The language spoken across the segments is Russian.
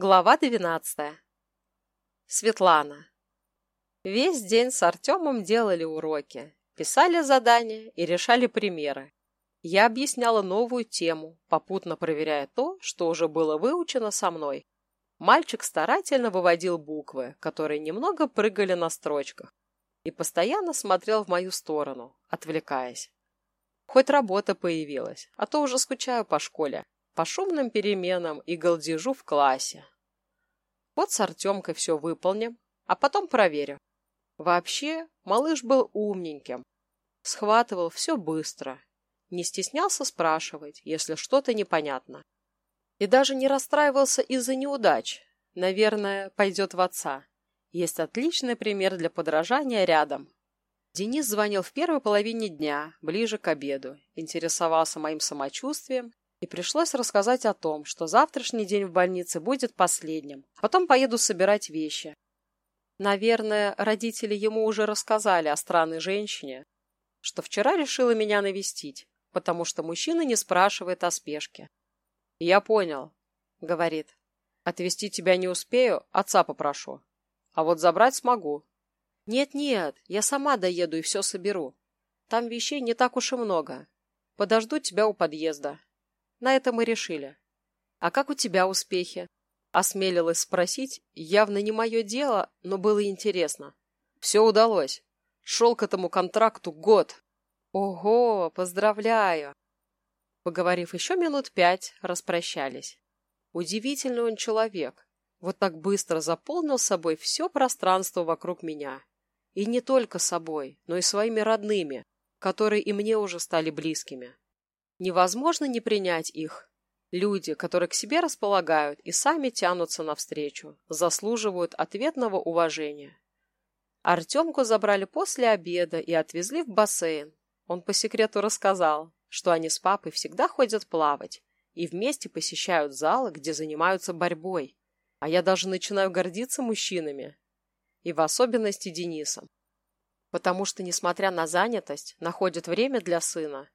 Глава двенадцатая. Светлана. Весь день с Артемом делали уроки, писали задания и решали примеры. Я объясняла новую тему, попутно проверяя то, что уже было выучено со мной. Мальчик старательно выводил буквы, которые немного прыгали на строчках, и постоянно смотрел в мою сторону, отвлекаясь. Хоть работа появилась, а то уже скучаю по школе по шумным переменам и галдежу в классе. Вот с Артемкой все выполним, а потом проверю. Вообще, малыш был умненьким. Схватывал все быстро. Не стеснялся спрашивать, если что-то непонятно. И даже не расстраивался из-за неудач. Наверное, пойдет в отца. Есть отличный пример для подражания рядом. Денис звонил в первой половине дня, ближе к обеду, интересовался моим самочувствием и пришлось рассказать о том, что завтрашний день в больнице будет последним. Потом поеду собирать вещи. Наверное, родители ему уже рассказали о странной женщине, что вчера решила меня навестить, потому что мужчина не спрашивает о спешке. «Я понял», — говорит. «Отвезти тебя не успею, отца попрошу. А вот забрать смогу». «Нет-нет, я сама доеду и все соберу. Там вещей не так уж и много. Подожду тебя у подъезда». На это мы решили. А как у тебя успехи? Осмелилась спросить, явно не мое дело, но было интересно. Все удалось. Шел к этому контракту год. Ого, поздравляю. Поговорив еще минут пять, распрощались. Удивительный он человек. Вот так быстро заполнил собой все пространство вокруг меня. И не только собой, но и своими родными, которые и мне уже стали близкими. Невозможно не принять их. Люди, которые к себе располагают и сами тянутся навстречу, заслуживают ответного уважения. Артемку забрали после обеда и отвезли в бассейн. Он по секрету рассказал, что они с папой всегда ходят плавать и вместе посещают залы, где занимаются борьбой. А я даже начинаю гордиться мужчинами. И в особенности Денисом. Потому что, несмотря на занятость, находит время для сына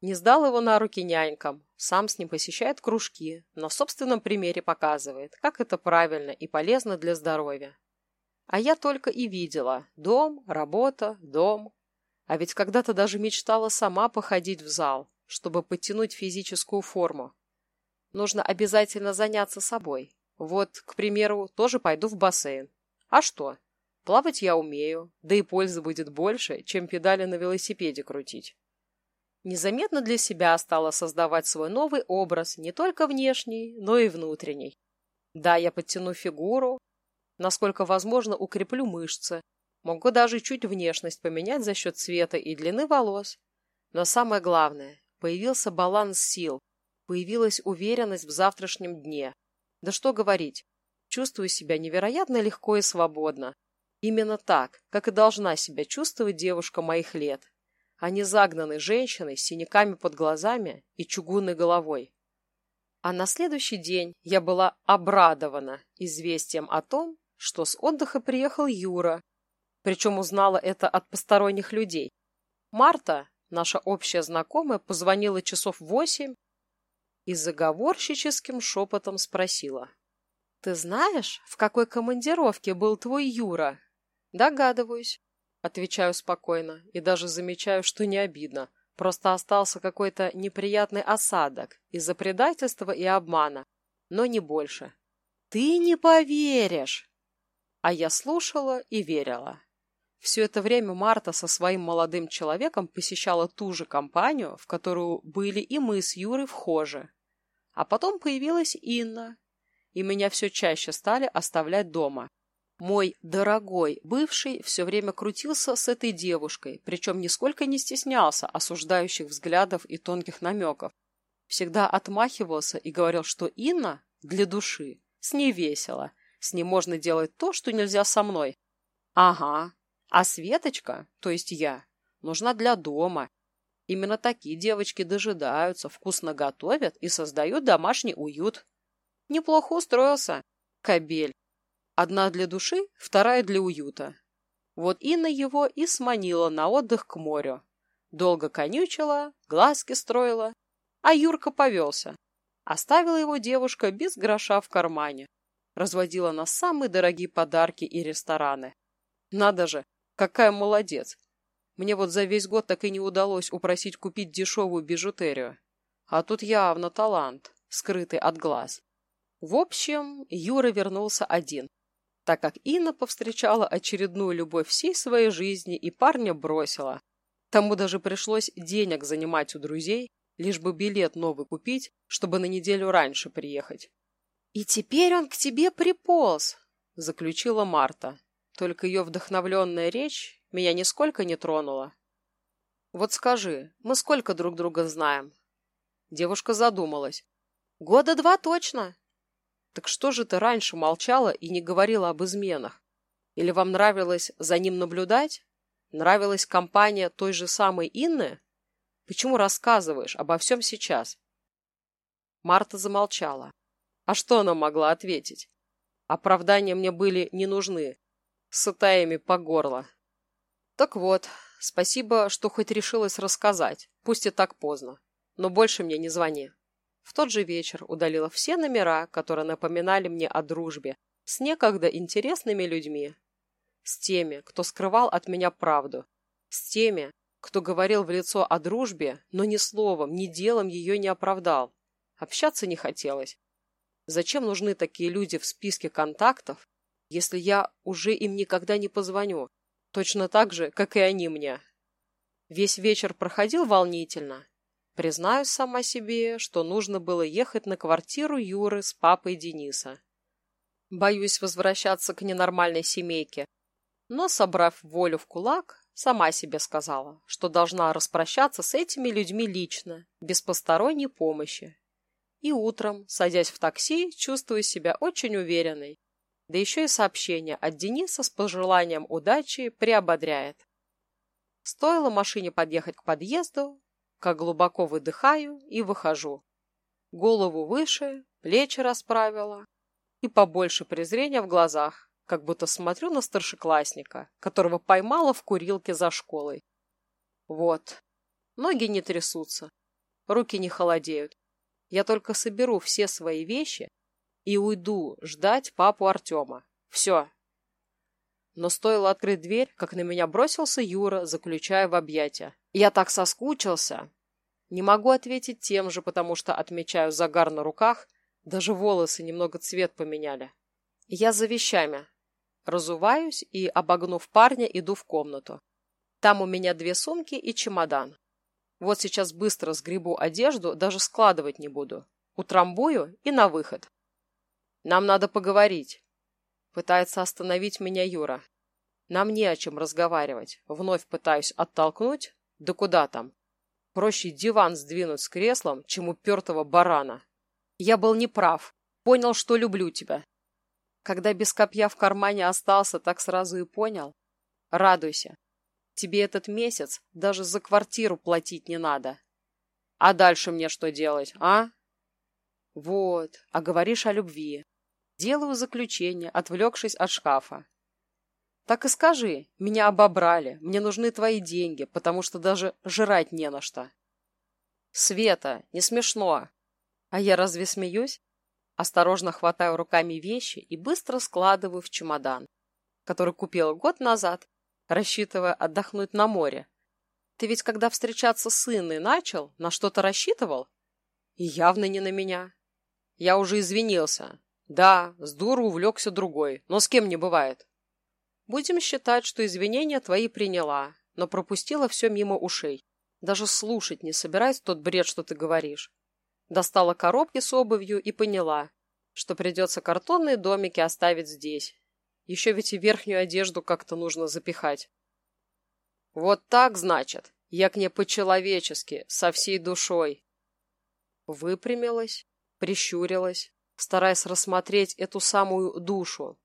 не сдал его на руки нянькам, сам с ним посещает кружки, на собственном примере показывает, как это правильно и полезно для здоровья. А я только и видела дом, работа, дом. А ведь когда-то даже мечтала сама походить в зал, чтобы подтянуть физическую форму. Нужно обязательно заняться собой. Вот, к примеру, тоже пойду в бассейн. А что? Плавать я умею, да и пользы будет больше, чем педали на велосипеде крутить незаметно для себя стала создавать свой новый образ, не только внешний, но и внутренний. Да, я подтяну фигуру, насколько возможно укреплю мышцы, могу даже чуть внешность поменять за счет цвета и длины волос. Но самое главное, появился баланс сил, появилась уверенность в завтрашнем дне. Да что говорить, чувствую себя невероятно легко и свободно. Именно так, как и должна себя чувствовать девушка моих лет а не загнанной женщиной с синяками под глазами и чугунной головой. А на следующий день я была обрадована известием о том, что с отдыха приехал Юра, причем узнала это от посторонних людей. Марта, наша общая знакомая, позвонила часов восемь и заговорщическим шепотом спросила. «Ты знаешь, в какой командировке был твой Юра?» «Догадываюсь. Отвечаю спокойно и даже замечаю, что не обидно. Просто остался какой-то неприятный осадок из-за предательства и обмана, но не больше. «Ты не поверишь!» А я слушала и верила. Все это время Марта со своим молодым человеком посещала ту же компанию, в которую были и мы с Юрой вхожи. А потом появилась Инна, и меня все чаще стали оставлять дома. Мой дорогой бывший все время крутился с этой девушкой, причем нисколько не стеснялся осуждающих взглядов и тонких намеков. Всегда отмахивался и говорил, что Инна для души, с ней весело, с ней можно делать то, что нельзя со мной. Ага, а Светочка, то есть я, нужна для дома. Именно такие девочки дожидаются, вкусно готовят и создают домашний уют. Неплохо устроился. Кобель. Одна для души, вторая для уюта. Вот Инна его и сманила на отдых к морю. Долго конючила, глазки строила, а Юрка повелся. Оставила его девушка без гроша в кармане. разводила на самые дорогие подарки и рестораны. Надо же, какая молодец! Мне вот за весь год так и не удалось упросить купить дешевую бижутерию. А тут явно талант, скрытый от глаз. В общем, Юра вернулся один, так как Инна повстречала очередную любовь всей своей жизни и парня бросила. Тому даже пришлось денег занимать у друзей, лишь бы билет новый купить, чтобы на неделю раньше приехать. «И теперь он к тебе приполз», — заключила Марта. Только ее вдохновленная речь меня нисколько не тронула. «Вот скажи, мы сколько друг друга знаем?» Девушка задумалась. «Года два точно». «Так что же ты раньше молчала и не говорила об изменах? Или вам нравилось за ним наблюдать? Нравилась компания той же самой Инны? Почему рассказываешь обо всем сейчас?» Марта замолчала. А что она могла ответить? Оправдания мне были не нужны. Сытаями по горло. Так вот, спасибо, что хоть решилась рассказать, пусть и так поздно. Но больше мне не звони. В тот же вечер удалила все номера, которые напоминали мне о дружбе, с некогда интересными людьми. С теми, кто скрывал от меня правду. С теми, кто говорил в лицо о дружбе, но ни словом, ни делом ее не оправдал. Общаться не хотелось. Зачем нужны такие люди в списке контактов, если я уже им никогда не позвоню, точно так же, как и они мне? Весь вечер проходил волнительно. Признаюсь сама себе, что нужно было ехать на квартиру Юры с папой Дениса. Боюсь возвращаться к ненормальной семейке. Но, собрав волю в кулак, сама себе сказала, что должна распрощаться с этими людьми лично, без посторонней помощи, и утром, садясь в такси, чувствую себя очень уверенной. Да еще и сообщение от Дениса с пожеланием удачи приободряет. Стоило машине подъехать к подъезду, как глубоко выдыхаю и выхожу. Голову выше, плечи расправила и побольше презрения в глазах, как будто смотрю на старшеклассника, которого поймала в курилке за школой. Вот. Ноги не трясутся, руки не холодеют, я только соберу все свои вещи и уйду ждать папу Артема. Все. Но стоило открыть дверь, как на меня бросился Юра, заключая в объятия. Я так соскучился. Не могу ответить тем же, потому что отмечаю загар на руках, даже волосы немного цвет поменяли. Я за вещами. Разуваюсь и, обогнув парня, иду в комнату. Там у меня две сумки и чемодан. Вот сейчас быстро сгребу одежду, даже складывать не буду. Утрамбую и на выход. Нам надо поговорить. Пытается остановить меня Юра. Нам не о чем разговаривать. Вновь пытаюсь оттолкнуть. Да куда там? Проще диван сдвинуть с креслом, чем упертого барана. Я был неправ. Понял, что люблю тебя. Когда без копья в кармане остался, так сразу и понял. Радуйся. Тебе этот месяц даже за квартиру платить не надо. А дальше мне что делать, а? Вот, а говоришь о любви. Делаю заключение, отвлекшись от шкафа. Так и скажи, меня обобрали, мне нужны твои деньги, потому что даже жрать не на что. Света, не смешно. А я разве смеюсь? Осторожно хватаю руками вещи и быстро складываю в чемодан, который купила год назад рассчитывая отдохнуть на море. Ты ведь, когда встречаться с Инной начал, на что-то рассчитывал? И явно не на меня. Я уже извинился. Да, с дуру увлекся другой, но с кем не бывает. Будем считать, что извинения твои приняла, но пропустила все мимо ушей. Даже слушать не собираюсь тот бред, что ты говоришь. Достала коробки с обувью и поняла, что придется картонные домики оставить здесь, еще ведь и верхнюю одежду как-то нужно запихать. Вот так, значит, я к ней по-человечески, со всей душой. Выпрямилась, прищурилась, стараясь рассмотреть эту самую душу.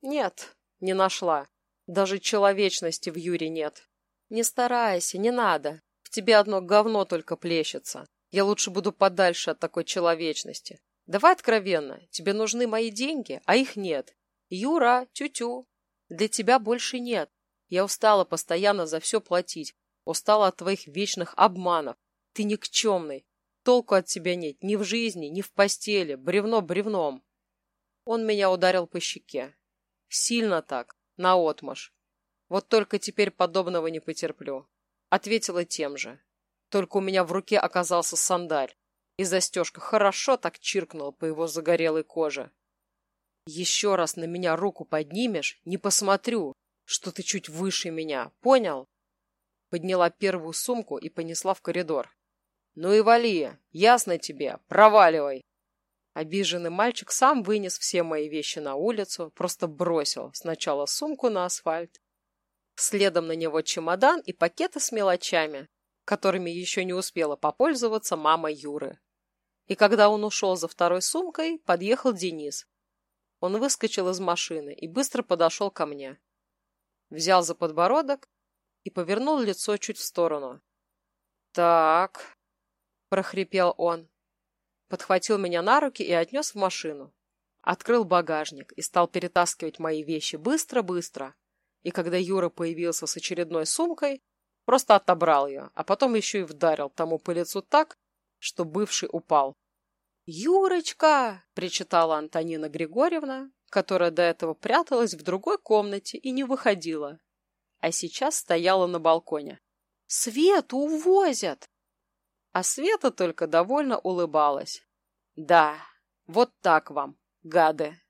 Нет, не нашла. Даже человечности в Юре нет. Не старайся, не надо. В тебе одно говно только плещется. Я лучше буду подальше от такой человечности. Давай откровенно, тебе нужны мои деньги, а их нет. «Юра, тю-тю, для тебя больше нет. Я устала постоянно за все платить. Устала от твоих вечных обманов. Ты никчемный. Толку от тебя нет ни в жизни, ни в постели. Бревно бревном». Он меня ударил по щеке. Сильно так, наотмашь. Вот только теперь подобного не потерплю. Ответила тем же. Только у меня в руке оказался сандаль, и застежка хорошо так чиркнула по его загорелой коже. Еще раз на меня руку поднимешь, не посмотрю, что ты чуть выше меня, понял? Подняла первую сумку и понесла в коридор. Ну и вали, ясно тебе, проваливай. Обиженный мальчик сам вынес все мои вещи на улицу, просто бросил сначала сумку на асфальт, следом на него чемодан и пакеты с мелочами, которыми еще не успела попользоваться мама Юры. И когда он ушел за второй сумкой, подъехал Денис. Он выскочил из машины и быстро подошел ко мне. Взял за подбородок и повернул лицо чуть в сторону. «Так», — прохрипел он, подхватил меня на руки и отнес в машину. Открыл багажник и стал перетаскивать мои вещи быстро-быстро. И когда Юра появился с очередной сумкой, просто отобрал ее, а потом еще и вдарил тому по лицу так, что бывший упал. «Юрочка!» — причитала Антонина Григорьевна, которая до этого пряталась в другой комнате и не выходила, а сейчас стояла на балконе. «Свету увозят!» А Света только довольно улыбалась. «Да, вот так вам, гады!»